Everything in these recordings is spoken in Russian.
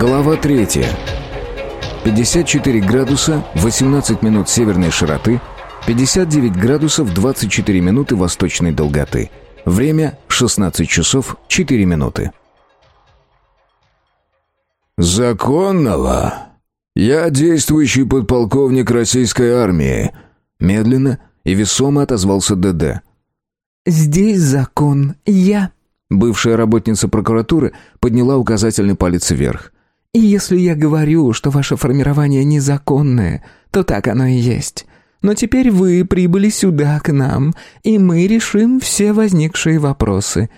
Глава 3. 54 градуса 18 минут северной широты, 59 градусов 24 минуты восточной долготы. Время 16 часов 4 минуты. «Законного? Я действующий подполковник российской армии», медленно и весомо отозвался ДД. «Здесь закон. Я...» Бывшая работница прокуратуры подняла указательный палец вверх. И если я говорю, что ваше формирование незаконное, то так оно и есть. Но теперь вы прибыли сюда к нам, и мы решим все возникшие вопросы.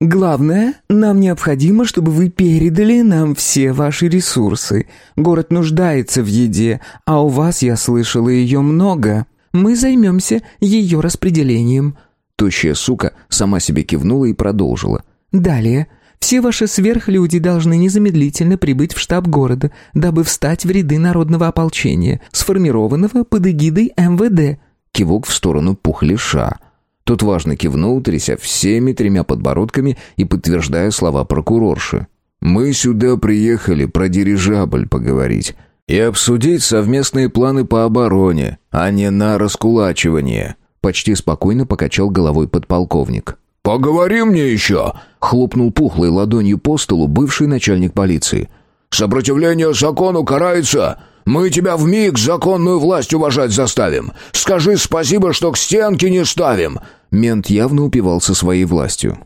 Главное, нам необходимо, чтобы вы передали нам все ваши ресурсы. Город нуждается в еде, а у вас, я слышала, ее много. Мы займемся ее распределением». Тощая сука сама себе кивнула и продолжила. «Далее». Все ваши сверхлюди должны незамедлительно прибыть в штаб города, дабы встать в ряды народного ополчения, сформированного под эгидой МВД». Кивок в сторону Пухлиша. Тот важно кивнул, тряся всеми тремя подбородками и подтверждая слова прокурорши. «Мы сюда приехали про дирижабль поговорить и обсудить совместные планы по обороне, а не на раскулачивание», почти спокойно покачал головой подполковник. «Поговори мне еще!» — хлопнул пухлой ладонью по столу бывший начальник полиции. «Сопротивление закону карается! Мы тебя в миг законную власть уважать заставим! Скажи спасибо, что к стенке не ставим!» Мент явно упивался своей властью.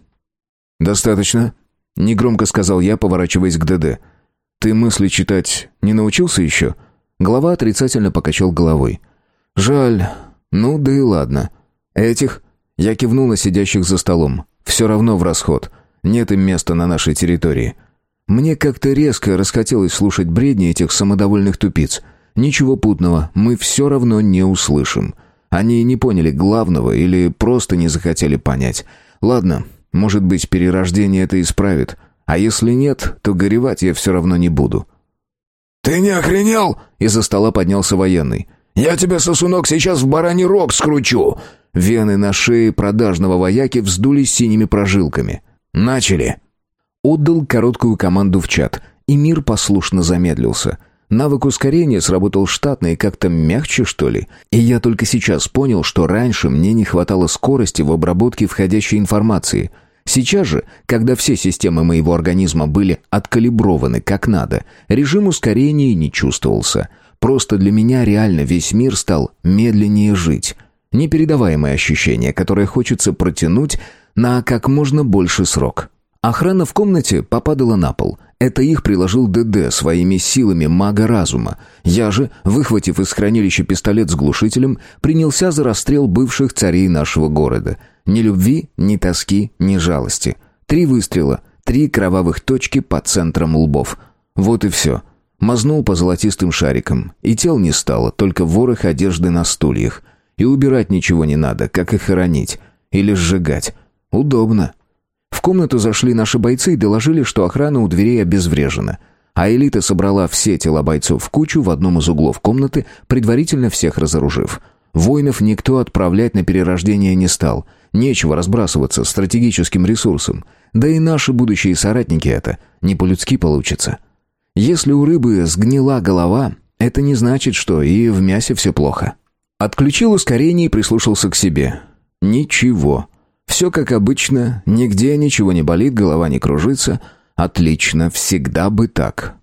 «Достаточно», — негромко сказал я, поворачиваясь к ДД. «Ты мысли читать не научился еще?» Глава отрицательно покачал головой. «Жаль. Ну да и ладно. Этих я кивнул на сидящих за столом. Все равно в расход. Нет им места на нашей территории. Мне как-то резко расхотелось слушать бредни этих самодовольных тупиц. Ничего путного мы все равно не услышим. Они не поняли главного или просто не захотели понять. Ладно, может быть, перерождение это исправит. А если нет, то горевать я все равно не буду. «Ты не охренел?» Из-за стола поднялся военный. «Я тебя, сосунок, сейчас в бараний рог скручу!» Вены на шее продажного вояки вздулись синими прожилками. «Начали!» Отдал короткую команду в чат, и мир послушно замедлился. Навык ускорения сработал штатно и как-то мягче, что ли. И я только сейчас понял, что раньше мне не хватало скорости в обработке входящей информации. Сейчас же, когда все системы моего организма были откалиброваны как надо, режим ускорения не чувствовался. Просто для меня реально весь мир стал медленнее жить. Непередаваемое ощущение, которое хочется протянуть на как можно больше срок. Охрана в комнате попадала на пол. Это их приложил ДД своими силами мага разума. Я же, выхватив из хранилища пистолет с глушителем, принялся за расстрел бывших царей нашего города. Ни любви, ни тоски, ни жалости. Три выстрела, три кровавых точки по центрам лбов. Вот и все. Мазнул по золотистым шарикам. И тел не стало, только ворох одежды на стульях. И убирать ничего не надо, как и хоронить. Или сжигать. Удобно. В комнату зашли наши бойцы и доложили, что охрана у дверей обезврежена. А элита собрала все тела бойцов в кучу в одном из углов комнаты, предварительно всех разоружив. Воинов никто отправлять на перерождение не стал. Нечего разбрасываться стратегическим ресурсом. Да и наши будущие соратники это не по-людски получится. Если у рыбы сгнила голова, это не значит, что и в мясе все плохо. Отключил ускорение и прислушался к себе. Ничего. Все как обычно, нигде ничего не болит, голова не кружится. Отлично, всегда бы так.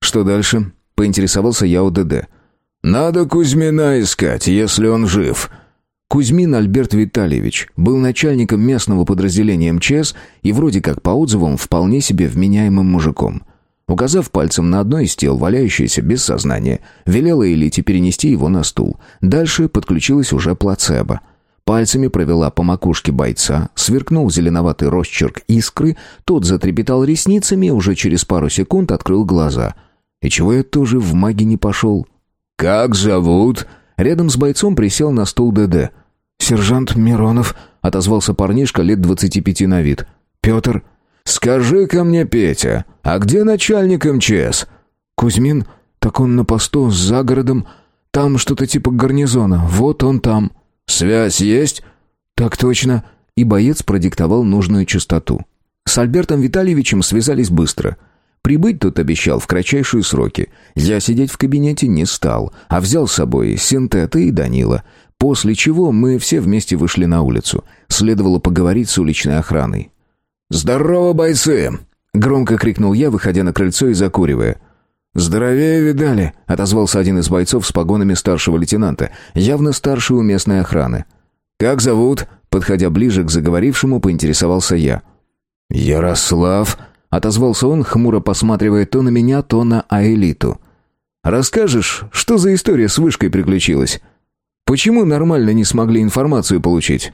Что дальше? Поинтересовался я у ДД. «Надо Кузьмина искать, если он жив». Кузьмин Альберт Витальевич был начальником местного подразделения МЧС и вроде как по отзывам вполне себе вменяемым мужиком. Указав пальцем на одно из тел, валяющееся без сознания, велела Элите перенести его на стул. Дальше подключилась уже плацебо. Пальцами провела по макушке бойца, сверкнул зеленоватый росчерк искры, тот затрепетал ресницами и уже через пару секунд открыл глаза. И чего я тоже в маги не пошел? «Как зовут?» Рядом с бойцом присел на стул ДД. «Сержант Миронов», — отозвался парнишка лет двадцати пяти на вид. «Петр, «Скажи-ка мне, Петя, а где начальник МЧС?» «Кузьмин, так он на посту, за городом. Там что-то типа гарнизона, вот он там». «Связь есть?» «Так точно». И боец продиктовал нужную частоту. С Альбертом Витальевичем связались быстро. Прибыть тут обещал в кратчайшие сроки. Я сидеть в кабинете не стал, а взял с собой Синтета и Данила. После чего мы все вместе вышли на улицу. Следовало поговорить с уличной охраной. «Здорово, бойцы!» — громко крикнул я, выходя на крыльцо и закуривая. «Здоровее видали», — отозвался один из бойцов с погонами старшего лейтенанта, явно старше у местной охраны. «Как зовут?» — подходя ближе к заговорившему, поинтересовался я. «Ярослав», — отозвался он, хмуро посматривая то на меня, то на Аэлиту. «Расскажешь, что за история с вышкой приключилась? Почему нормально не смогли информацию получить?»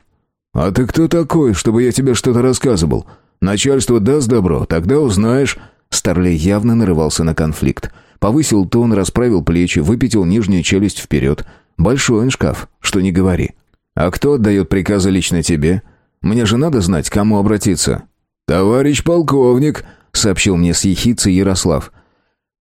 «А ты кто такой, чтобы я тебе что-то рассказывал? Начальство даст добро, тогда узнаешь». Старлей явно нарывался на конфликт. Повысил тон, расправил плечи, выпятил нижнюю челюсть вперед. Большой он шкаф, что не говори. «А кто отдает приказы лично тебе? Мне же надо знать, к кому обратиться». «Товарищ полковник», — сообщил мне с ехицей Ярослав.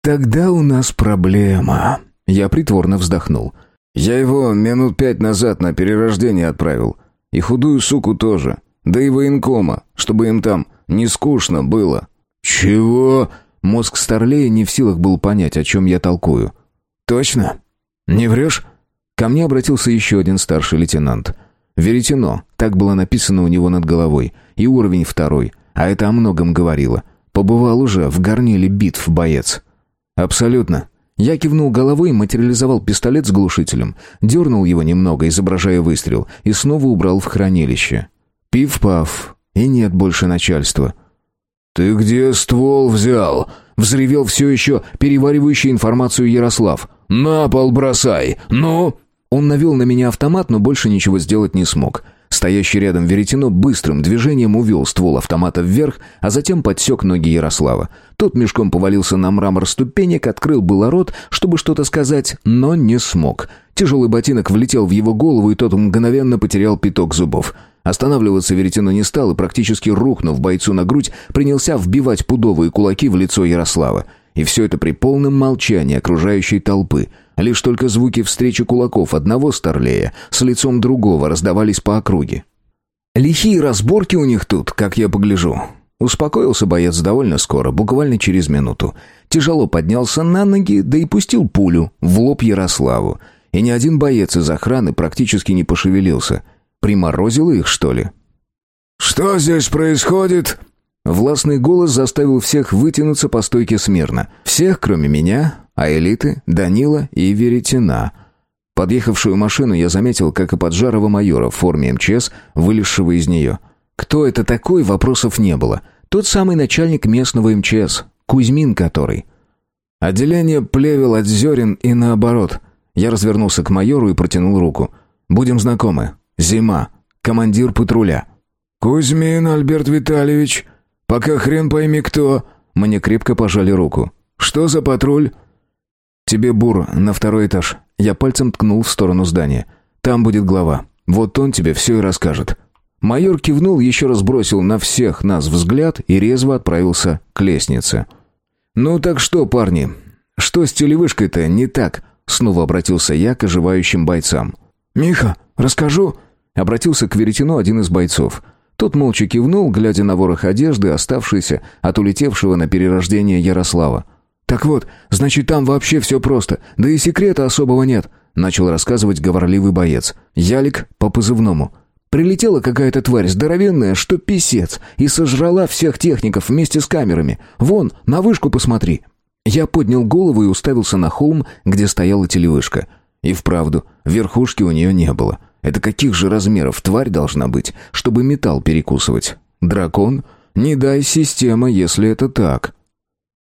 «Тогда у нас проблема». Я притворно вздохнул. «Я его минут пять назад на перерождение отправил. И худую суку тоже. Да и военкома, чтобы им там не скучно было». «Чего?» Мозг Старлея не в силах был понять, о чем я толкую. «Точно? Не врешь?» Ко мне обратился еще один старший лейтенант. «Веретено», так было написано у него над головой, и уровень второй, а это о многом говорило. Побывал уже в горниле битв боец. «Абсолютно». Я кивнул головой и материализовал пистолет с глушителем, дернул его немного, изображая выстрел, и снова убрал в хранилище. Пиф-паф, и нет больше начальства. «Ты где ствол взял?» — взревел все еще переваривающий информацию Ярослав. «На пол бросай! Ну!» Он навел на меня автомат, но больше ничего сделать не смог. Стоящий рядом веретено быстрым движением увел ствол автомата вверх, а затем подсек ноги Ярослава. Тот мешком повалился на мрамор ступенек, открыл было рот, чтобы что-то сказать, но не смог. Тяжелый ботинок влетел в его голову, и тот мгновенно потерял пяток зубов. Останавливаться веретено не стал и, практически рухнув бойцу на грудь, принялся вбивать пудовые кулаки в лицо Ярослава. И все это при полном молчании окружающей толпы. Лишь только звуки встречи кулаков одного старлея с лицом другого раздавались по округе. Лихие разборки у них тут, как я погляжу. Успокоился боец довольно скоро, буквально через минуту. Тяжело поднялся на ноги, да и пустил пулю в лоб Ярославу. И ни один боец из охраны практически не пошевелился. Приморозило их, что ли? «Что здесь происходит?» Властный голос заставил всех вытянуться по стойке смирно. Всех, кроме меня, а элиты, Данила и Веретена. Подъехавшую машину я заметил, как и поджарого майора в форме МЧС, вылезшего из нее. Кто это такой, вопросов не было. Тот самый начальник местного МЧС, Кузьмин который. Отделение плевел от зерен и наоборот. Я развернулся к майору и протянул руку. «Будем знакомы. Зима. Командир патруля». «Кузьмин Альберт Витальевич», «Пока хрен пойми кто...» Мне крепко пожали руку. «Что за патруль?» «Тебе бур, на второй этаж». Я пальцем ткнул в сторону здания. «Там будет глава. Вот он тебе все и расскажет». Майор кивнул, еще раз бросил на всех нас взгляд и резво отправился к лестнице. «Ну так что, парни, что с телевышкой-то не так?» Снова обратился я к оживающим бойцам. «Миха, расскажу?» Обратился к Веретено один из бойцов. Тот молча кивнул, глядя на ворох одежды, оставшийся от улетевшего на перерождение Ярослава. «Так вот, значит, там вообще все просто, да и секрета особого нет», — начал рассказывать говорливый боец. Ялик по позывному. «Прилетела какая-то тварь здоровенная, что писец, и сожрала всех техников вместе с камерами. Вон, на вышку посмотри». Я поднял голову и уставился на холм, где стояла телевышка. И вправду, верхушки у нее не было. Это каких же размеров тварь должна быть, чтобы металл перекусывать? Дракон? Не дай система, если это так.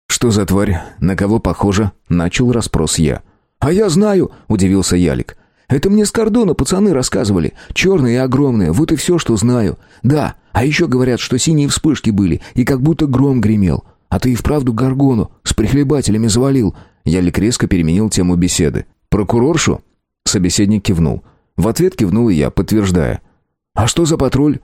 Что за тварь? На кого похожа? Начал расспрос я. А я знаю, удивился Ялик. Это мне с кордона пацаны рассказывали. Черные и огромные, вот и все, что знаю. Да, а еще говорят, что синие вспышки были, и как будто гром гремел. А ты и вправду Гаргону с прихлебателями завалил. Ялик резко переменил тему беседы. Прокуроршу? Собеседник кивнул. В ответ кивнул я, подтверждая. «А что за патруль?»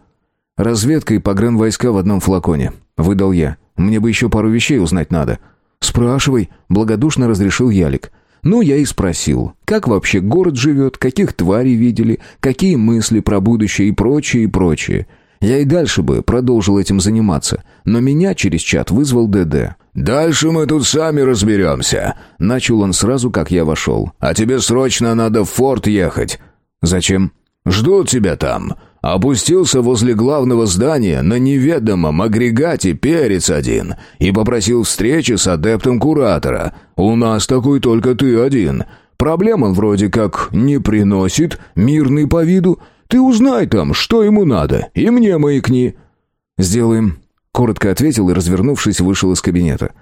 «Разведка и погранвойска в одном флаконе», — выдал я. «Мне бы еще пару вещей узнать надо». «Спрашивай», — благодушно разрешил Ялик. Ну, я и спросил, как вообще город живет, каких тварей видели, какие мысли про будущее и прочее, и прочее. Я и дальше бы продолжил этим заниматься, но меня через чат вызвал ДД. «Дальше мы тут сами разберемся», — начал он сразу, как я вошел. «А тебе срочно надо в форт ехать». «Зачем?» «Ждут тебя там. Опустился возле главного здания на неведомом агрегате перец один и попросил встречи с адептом куратора. У нас такой только ты один. Проблем он вроде как не приносит, мирный по виду. Ты узнай там, что ему надо, и мне маякни». «Сделаем», — коротко ответил и, развернувшись, вышел из кабинета.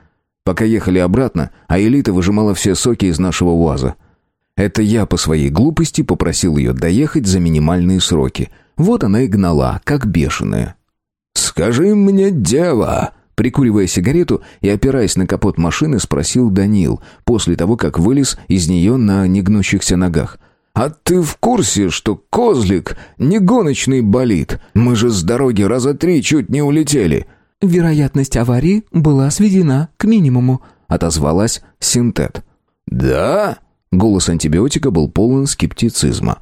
Пока ехали обратно, а элита выжимала все соки из нашего УАЗа. Это я по своей глупости попросил ее доехать за минимальные сроки. Вот она и гнала, как бешеная. «Скажи мне, дева!» Прикуривая сигарету и опираясь на капот машины, спросил Данил, после того, как вылез из нее на негнущихся ногах. «А ты в курсе, что козлик не гоночный болид? Мы же с дороги раза три чуть не улетели». «Вероятность аварии была сведена к минимуму», — отозвалась Синтет. «Да?» — голос антибиотика был полон скептицизма.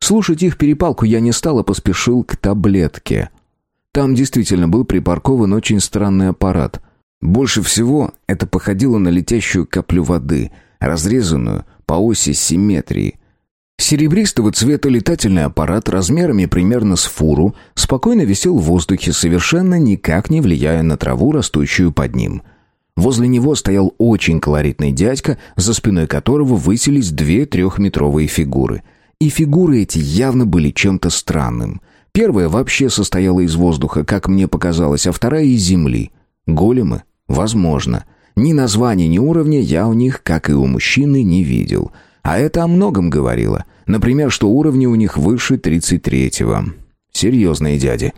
Слушать их перепалку я не стал, а поспешил к таблетке. Там действительно был припаркован очень странный аппарат. Больше всего это походило на летящую каплю воды, разрезанную по оси симметрии. Серебристого цвета летательный аппарат размерами примерно с фуру спокойно висел в воздухе, совершенно никак не влияя на траву, растущую под ним. Возле него стоял очень колоритный дядька, за спиной которого высились две трехметровые фигуры. И фигуры эти явно были чем-то странным. Первая вообще состояла из воздуха, как мне показалось, а вторая из земли. Големы? Возможно. Ни названия, ни уровня я у них, как и у мужчины, не видел — а это о многом говорило. Например, что уровни у них выше 33-го. Серьезные дяди.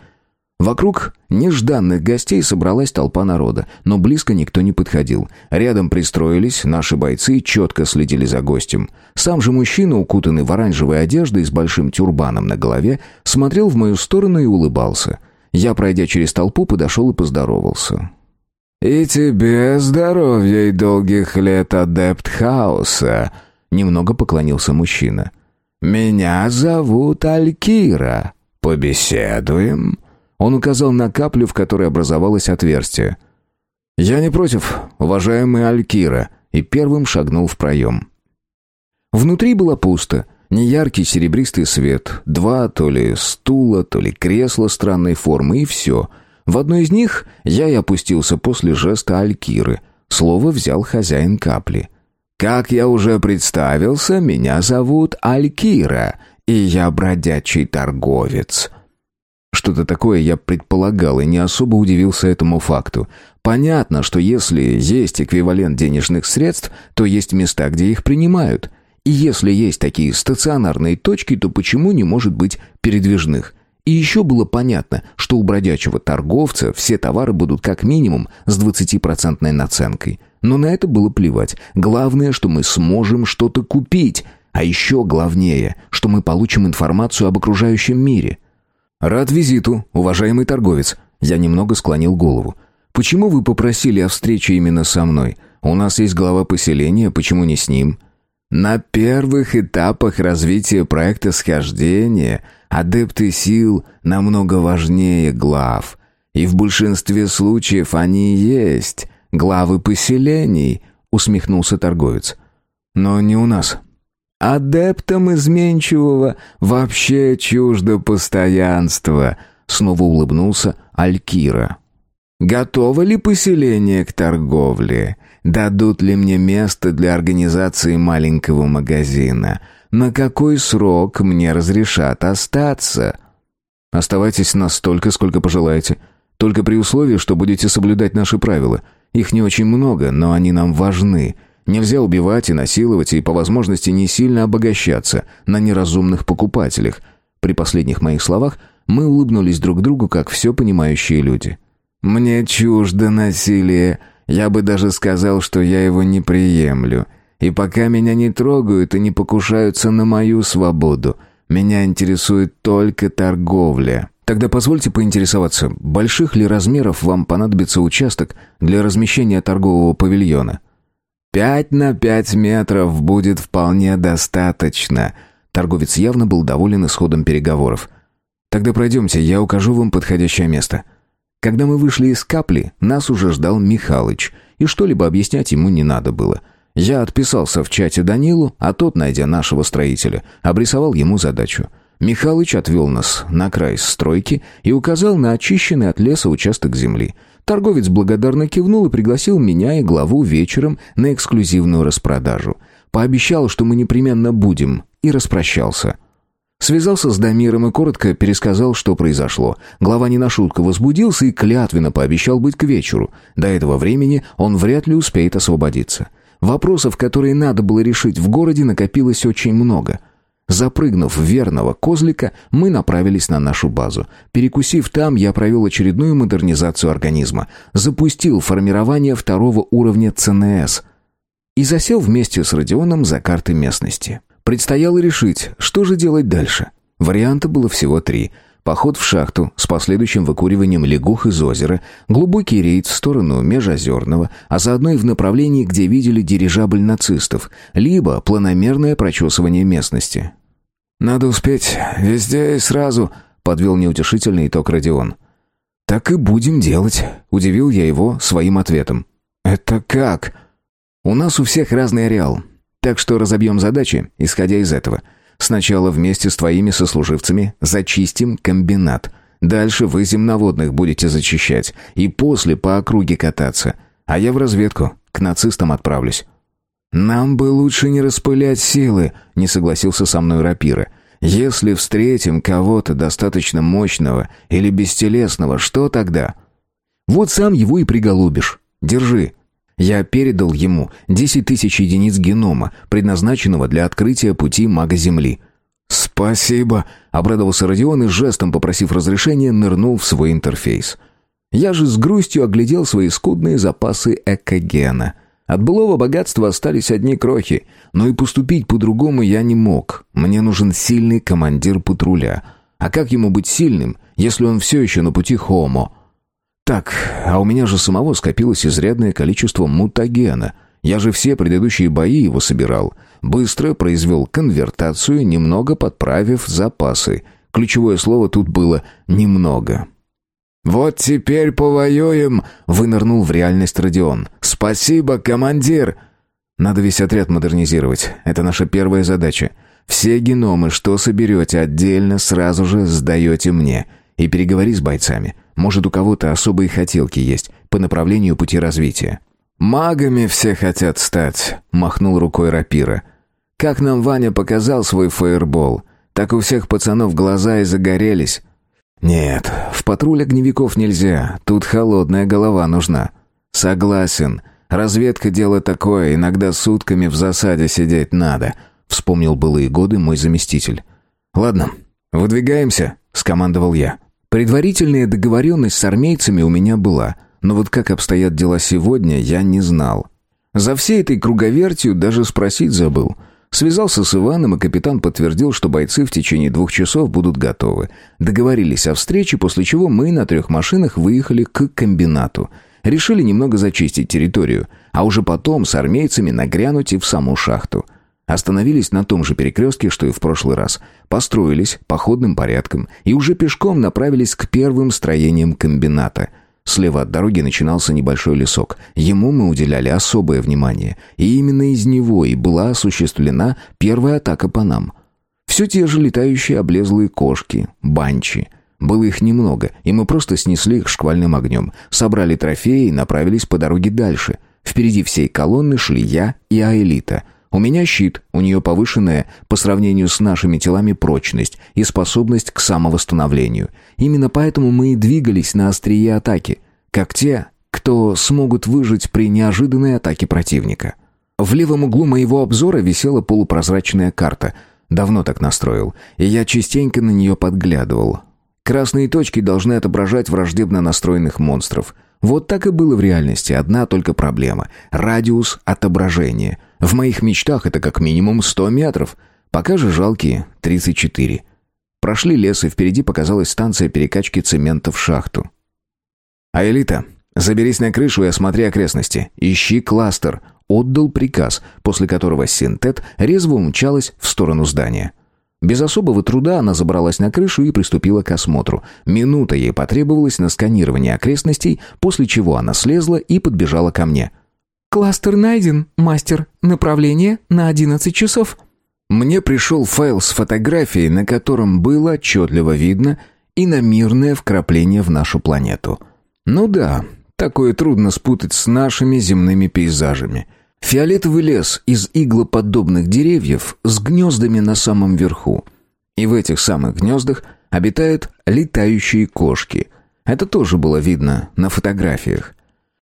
Вокруг нежданных гостей собралась толпа народа, но близко никто не подходил. Рядом пристроились наши бойцы четко следили за гостем. Сам же мужчина, укутанный в оранжевой одежды и с большим тюрбаном на голове, смотрел в мою сторону и улыбался. Я, пройдя через толпу, подошел и поздоровался. «И тебе здоровья и долгих лет, адепт хаоса!» Немного поклонился мужчина. «Меня зовут Алькира. Побеседуем?» Он указал на каплю, в которой образовалось отверстие. «Я не против, уважаемый Алькира», и первым шагнул в проем. Внутри было пусто. Неяркий серебристый свет, два то ли стула, то ли кресла странной формы, и все. В одно из них я и опустился после жеста Алькиры. Слово взял хозяин капли. Как я уже представился, меня зовут Алькира, и я бродячий торговец. Что-то такое я предполагал и не особо удивился этому факту. Понятно, что если есть эквивалент денежных средств, то есть места, где их принимают. И если есть такие стационарные точки, то почему не может быть передвижных? И еще было понятно, что у бродячего торговца все товары будут как минимум с 20% наценкой – но на это было плевать. Главное, что мы сможем что-то купить. А еще главнее, что мы получим информацию об окружающем мире. «Рад визиту, уважаемый торговец». Я немного склонил голову. «Почему вы попросили о встрече именно со мной? У нас есть глава поселения, почему не с ним?» «На первых этапах развития проекта схождения адепты сил намного важнее глав, и в большинстве случаев они есть главы поселений», — усмехнулся торговец. «Но не у нас». «Адептам изменчивого вообще чуждо постоянство», — снова улыбнулся Алькира. «Готово ли поселение к торговле? Дадут ли мне место для организации маленького магазина? На какой срок мне разрешат остаться?» «Оставайтесь настолько, сколько пожелаете. Только при условии, что будете соблюдать наши правила. Их не очень много, но они нам важны. Нельзя убивать и насиловать, и по возможности не сильно обогащаться на неразумных покупателях. При последних моих словах мы улыбнулись друг другу, как все понимающие люди. «Мне чуждо насилие. Я бы даже сказал, что я его не приемлю. И пока меня не трогают и не покушаются на мою свободу, меня интересует только торговля». Тогда позвольте поинтересоваться, больших ли размеров вам понадобится участок для размещения торгового павильона? «Пять на пять метров будет вполне достаточно», Торговец явно был доволен исходом переговоров. Тогда пройдемте, я укажу вам подходящее место». Когда мы вышли из капли, нас уже ждал Михалыч, и что-либо объяснять ему не надо было. Я отписался в чате Данилу, а тот, найдя нашего строителя, обрисовал ему задачу. Михалыч отвел нас на край стройки и указал на очищенный от леса участок земли. Торговец благодарно кивнул и пригласил меня и главу вечером на эксклюзивную распродажу. Пообещал, что мы непременно будем, и распрощался. Связался с Дамиром и коротко пересказал, что произошло. Глава не на шутку возбудился и клятвенно пообещал быть к вечеру. До этого времени он вряд ли успеет освободиться. Вопросов, которые надо было решить в городе, накопилось очень много. Запрыгнув в верного козлика, мы направились на нашу базу. Перекусив там, я провел очередную модернизацию организма. Запустил формирование второго уровня ЦНС. И засел вместе с Родионом за карты местности. Предстояло решить, что же делать дальше. Варианта было всего три. Поход в шахту с последующим выкуриванием лягух из озера, глубокий рейд в сторону Межозерного, а заодно и в направлении, где видели дирижабль нацистов, либо планомерное прочесывание местности. «Надо успеть везде и сразу», — подвел неутешительный итог Родион. «Так и будем делать», — удивил я его своим ответом. «Это как?» «У нас у всех разный ареал. Так что разобьем задачи, исходя из этого. Сначала вместе с твоими сослуживцами зачистим комбинат. Дальше вы земноводных будете зачищать. И после по округе кататься. А я в разведку, к нацистам отправлюсь». «Нам бы лучше не распылять силы», — не согласился со мной Рапира. «Если встретим кого-то достаточно мощного или бестелесного, что тогда?» «Вот сам его и приголубишь. Держи, я передал ему 10 тысяч единиц генома, предназначенного для открытия пути мага Земли. «Спасибо», — обрадовался Родион и жестом, попросив разрешения, нырнул в свой интерфейс. Я же с грустью оглядел свои скудные запасы экогена. От былого богатства остались одни крохи, но и поступить по-другому я не мог. Мне нужен сильный командир патруля. А как ему быть сильным, если он все еще на пути Хомо?» Так, а у меня же самого скопилось изрядное количество мутагена. Я же все предыдущие бои его собирал. Быстро произвел конвертацию, немного подправив запасы. Ключевое слово тут было «немного». «Вот теперь повоюем!» — вынырнул в реальность Родион. «Спасибо, командир!» «Надо весь отряд модернизировать. Это наша первая задача. Все геномы, что соберете отдельно, сразу же сдаете мне. И переговори с бойцами. Может, у кого-то особые хотелки есть по направлению пути развития. «Магами все хотят стать», — махнул рукой рапира. «Как нам Ваня показал свой фаербол, так у всех пацанов глаза и загорелись». «Нет, в патруль огневиков нельзя, тут холодная голова нужна». «Согласен. Разведка дело такое, иногда сутками в засаде сидеть надо», — вспомнил былые годы мой заместитель. «Ладно, выдвигаемся», — скомандовал я. Предварительная договоренность с армейцами у меня была, но вот как обстоят дела сегодня, я не знал. За всей этой круговертью даже спросить забыл. Связался с Иваном, и капитан подтвердил, что бойцы в течение двух часов будут готовы. Договорились о встрече, после чего мы на трех машинах выехали к комбинату. Решили немного зачистить территорию, а уже потом с армейцами нагрянуть и в саму шахту. Остановились на том же перекрестке, что и в прошлый раз. Построились походным порядком и уже пешком направились к первым строениям комбината. Слева от дороги начинался небольшой лесок. Ему мы уделяли особое внимание. И именно из него и была осуществлена первая атака по нам. Все те же летающие облезлые кошки, банчи. Было их немного, и мы просто снесли их шквальным огнем. Собрали трофеи и направились по дороге дальше. Впереди всей колонны шли я и Аэлита — у меня щит, у нее повышенная по сравнению с нашими телами прочность и способность к самовосстановлению. Именно поэтому мы и двигались на острие атаки, как те, кто смогут выжить при неожиданной атаке противника. В левом углу моего обзора висела полупрозрачная карта. Давно так настроил, и я частенько на нее подглядывал. Красные точки должны отображать враждебно настроенных монстров. Вот так и было в реальности, одна только проблема — радиус отображения. В моих мечтах это как минимум 100 метров, пока же жалкие 34. Прошли лес, и впереди показалась станция перекачки цемента в шахту. «А элита, заберись на крышу и осмотри окрестности. Ищи кластер», — отдал приказ, после которого синтет резво умчалась в сторону здания. Без особого труда она забралась на крышу и приступила к осмотру. Минута ей потребовалась на сканирование окрестностей, после чего она слезла и подбежала ко мне. «Кластер найден, мастер. Направление на одиннадцать часов». Мне пришел файл с фотографией, на котором было отчетливо видно иномирное вкрапление в нашу планету. Ну да, такое трудно спутать с нашими земными пейзажами. Фиолетовый лес из иглоподобных деревьев с гнездами на самом верху. И в этих самых гнездах обитают летающие кошки. Это тоже было видно на фотографиях.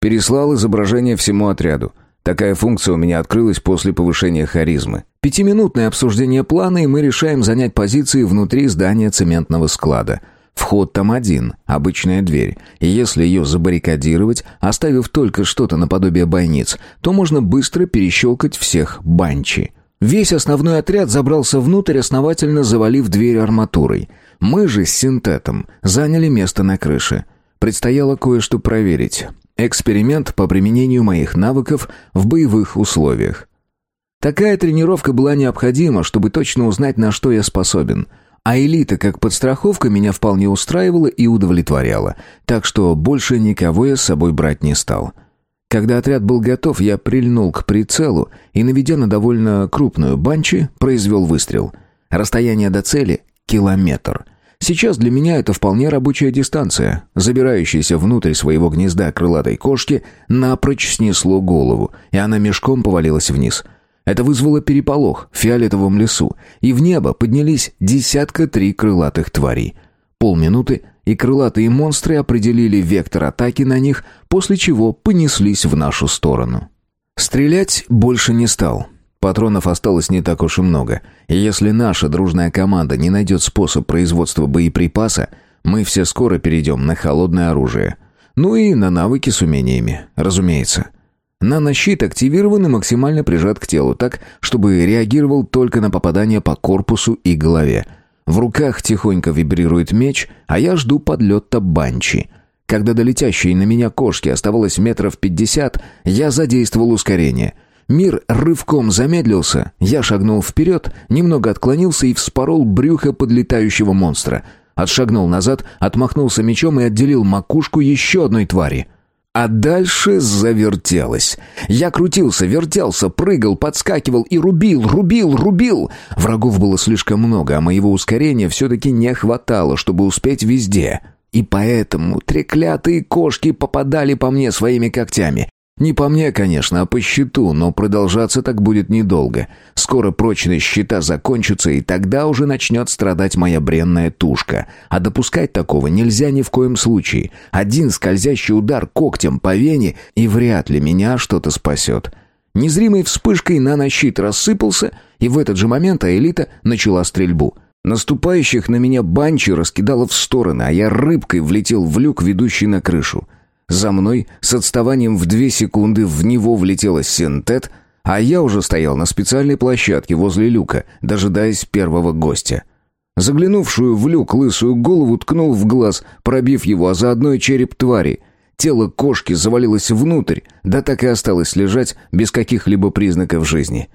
Переслал изображение всему отряду. Такая функция у меня открылась после повышения харизмы. Пятиминутное обсуждение плана, и мы решаем занять позиции внутри здания цементного склада. Вход там один, обычная дверь. И если ее забаррикадировать, оставив только что-то наподобие бойниц, то можно быстро перещелкать всех банчи. Весь основной отряд забрался внутрь, основательно завалив дверь арматурой. Мы же с синтетом заняли место на крыше. Предстояло кое-что проверить. Эксперимент по применению моих навыков в боевых условиях. Такая тренировка была необходима, чтобы точно узнать, на что я способен. А элита как подстраховка меня вполне устраивала и удовлетворяла, так что больше никого я с собой брать не стал. Когда отряд был готов, я прильнул к прицелу и, наведя на довольно крупную банчи, произвел выстрел. Расстояние до цели — километр — Сейчас для меня это вполне рабочая дистанция. Забирающаяся внутрь своего гнезда крылатой кошки напрочь снесло голову, и она мешком повалилась вниз. Это вызвало переполох в фиолетовом лесу, и в небо поднялись десятка три крылатых тварей. Полминуты, и крылатые монстры определили вектор атаки на них, после чего понеслись в нашу сторону. Стрелять больше не стал. Патронов осталось не так уж и много, и если наша дружная команда не найдет способ производства боеприпаса, мы все скоро перейдем на холодное оружие. Ну и на навыки с умениями, разумеется. Нанощит активирован и максимально прижат к телу так, чтобы реагировал только на попадание по корпусу и голове. В руках тихонько вибрирует меч, а я жду подлета банчи. Когда до летящей на меня кошки оставалось метров пятьдесят, я задействовал ускорение — Мир рывком замедлился, я шагнул вперед, немного отклонился и вспорол брюхо подлетающего монстра. Отшагнул назад, отмахнулся мечом и отделил макушку еще одной твари. А дальше завертелось. Я крутился, вертелся, прыгал, подскакивал и рубил, рубил, рубил. Врагов было слишком много, а моего ускорения все-таки не хватало, чтобы успеть везде. И поэтому треклятые кошки попадали по мне своими когтями. Не по мне, конечно, а по щиту, но продолжаться так будет недолго. Скоро прочность щита закончится, и тогда уже начнет страдать моя бренная тушка. А допускать такого нельзя ни в коем случае. Один скользящий удар когтем по вене, и вряд ли меня что-то спасет. Незримой вспышкой нанощит рассыпался, и в этот же момент Аэлита начала стрельбу. Наступающих на меня банчи раскидало в стороны, а я рыбкой влетел в люк, ведущий на крышу. За мной с отставанием в две секунды в него влетела синтет, а я уже стоял на специальной площадке возле люка, дожидаясь первого гостя. Заглянувшую в люк лысую голову ткнул в глаз, пробив его, а заодно и череп твари. Тело кошки завалилось внутрь, да так и осталось лежать без каких-либо признаков жизни.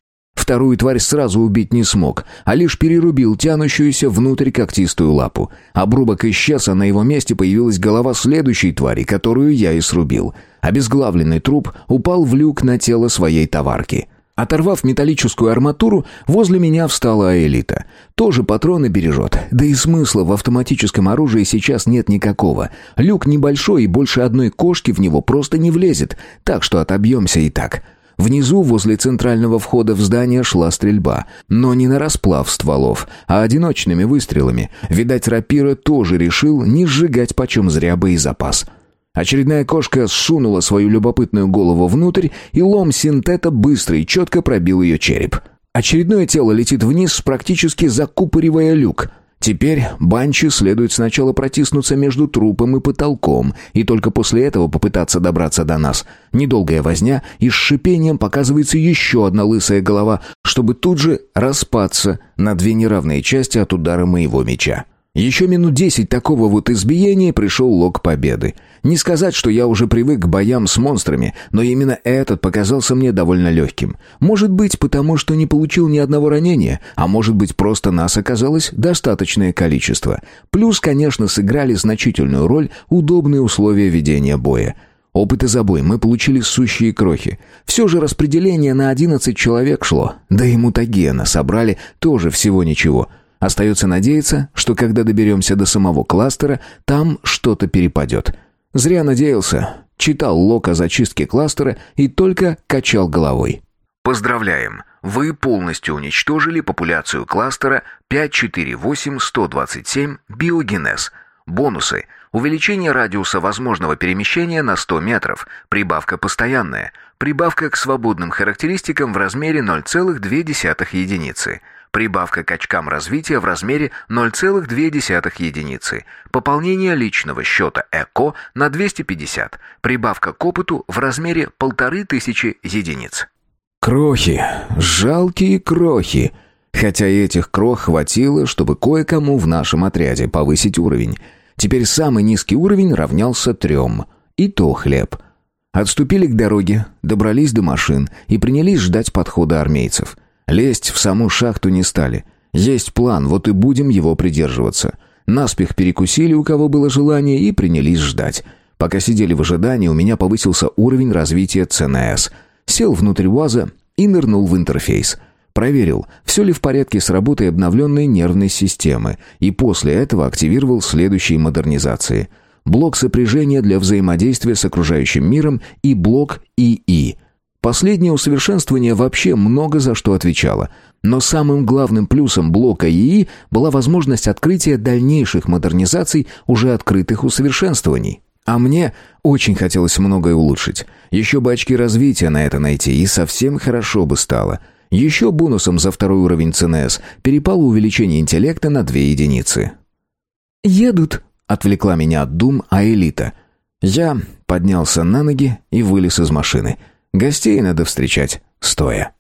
Вторую тварь сразу убить не смог, а лишь перерубил тянущуюся внутрь когтистую лапу. Обрубок исчез, а на его месте появилась голова следующей твари, которую я и срубил. Обезглавленный труп упал в люк на тело своей товарки. Оторвав металлическую арматуру, возле меня встала Аэлита. Тоже патроны бережет. Да и смысла в автоматическом оружии сейчас нет никакого. Люк небольшой, и больше одной кошки в него просто не влезет, так что отобьемся и так. Внизу, возле центрального входа в здание, шла стрельба. Но не на расплав стволов, а одиночными выстрелами. Видать, рапира тоже решил не сжигать почем зря боезапас. Очередная кошка сунула свою любопытную голову внутрь, и лом синтета быстро и четко пробил ее череп. Очередное тело летит вниз, практически закупоривая люк — Теперь Банчи следует сначала протиснуться между трупом и потолком, и только после этого попытаться добраться до нас. Недолгая возня, и с шипением показывается еще одна лысая голова, чтобы тут же распаться на две неравные части от удара моего меча. Еще минут десять такого вот избиения пришел лог победы. Не сказать, что я уже привык к боям с монстрами, но именно этот показался мне довольно легким. Может быть, потому что не получил ни одного ранения, а может быть, просто нас оказалось достаточное количество. Плюс, конечно, сыграли значительную роль удобные условия ведения боя. Опыт и забой мы получили сущие крохи. Все же распределение на 11 человек шло. Да и мутагена собрали тоже всего ничего – Остается надеяться, что когда доберемся до самого кластера, там что-то перепадет. Зря надеялся. Читал лог о зачистке кластера и только качал головой. Поздравляем! Вы полностью уничтожили популяцию кластера 548127 биогенез. Бонусы. Увеличение радиуса возможного перемещения на 100 метров. Прибавка постоянная. Прибавка к свободным характеристикам в размере 0,2 единицы. Прибавка к очкам развития в размере 0,2 единицы. Пополнение личного счета ЭКО на 250. Прибавка к опыту в размере 1500 единиц. Крохи. Жалкие крохи. Хотя этих крох хватило, чтобы кое-кому в нашем отряде повысить уровень. Теперь самый низкий уровень равнялся трем. И то хлеб. Отступили к дороге, добрались до машин и принялись ждать подхода армейцев. Лезть в саму шахту не стали. Есть план, вот и будем его придерживаться. Наспех перекусили, у кого было желание, и принялись ждать. Пока сидели в ожидании, у меня повысился уровень развития ЦНС. Сел внутрь УАЗа и нырнул в интерфейс. Проверил, все ли в порядке с работой обновленной нервной системы, и после этого активировал следующие модернизации. Блок сопряжения для взаимодействия с окружающим миром и блок ИИ – Последнее усовершенствование вообще много за что отвечало. Но самым главным плюсом блока ИИ была возможность открытия дальнейших модернизаций уже открытых усовершенствований. А мне очень хотелось многое улучшить. Еще бы очки развития на это найти, и совсем хорошо бы стало. Еще бонусом за второй уровень ЦНС перепало увеличение интеллекта на две единицы. «Едут», — отвлекла меня от дум Аэлита. Я поднялся на ноги и вылез из машины — Гостей надо встречать стоя.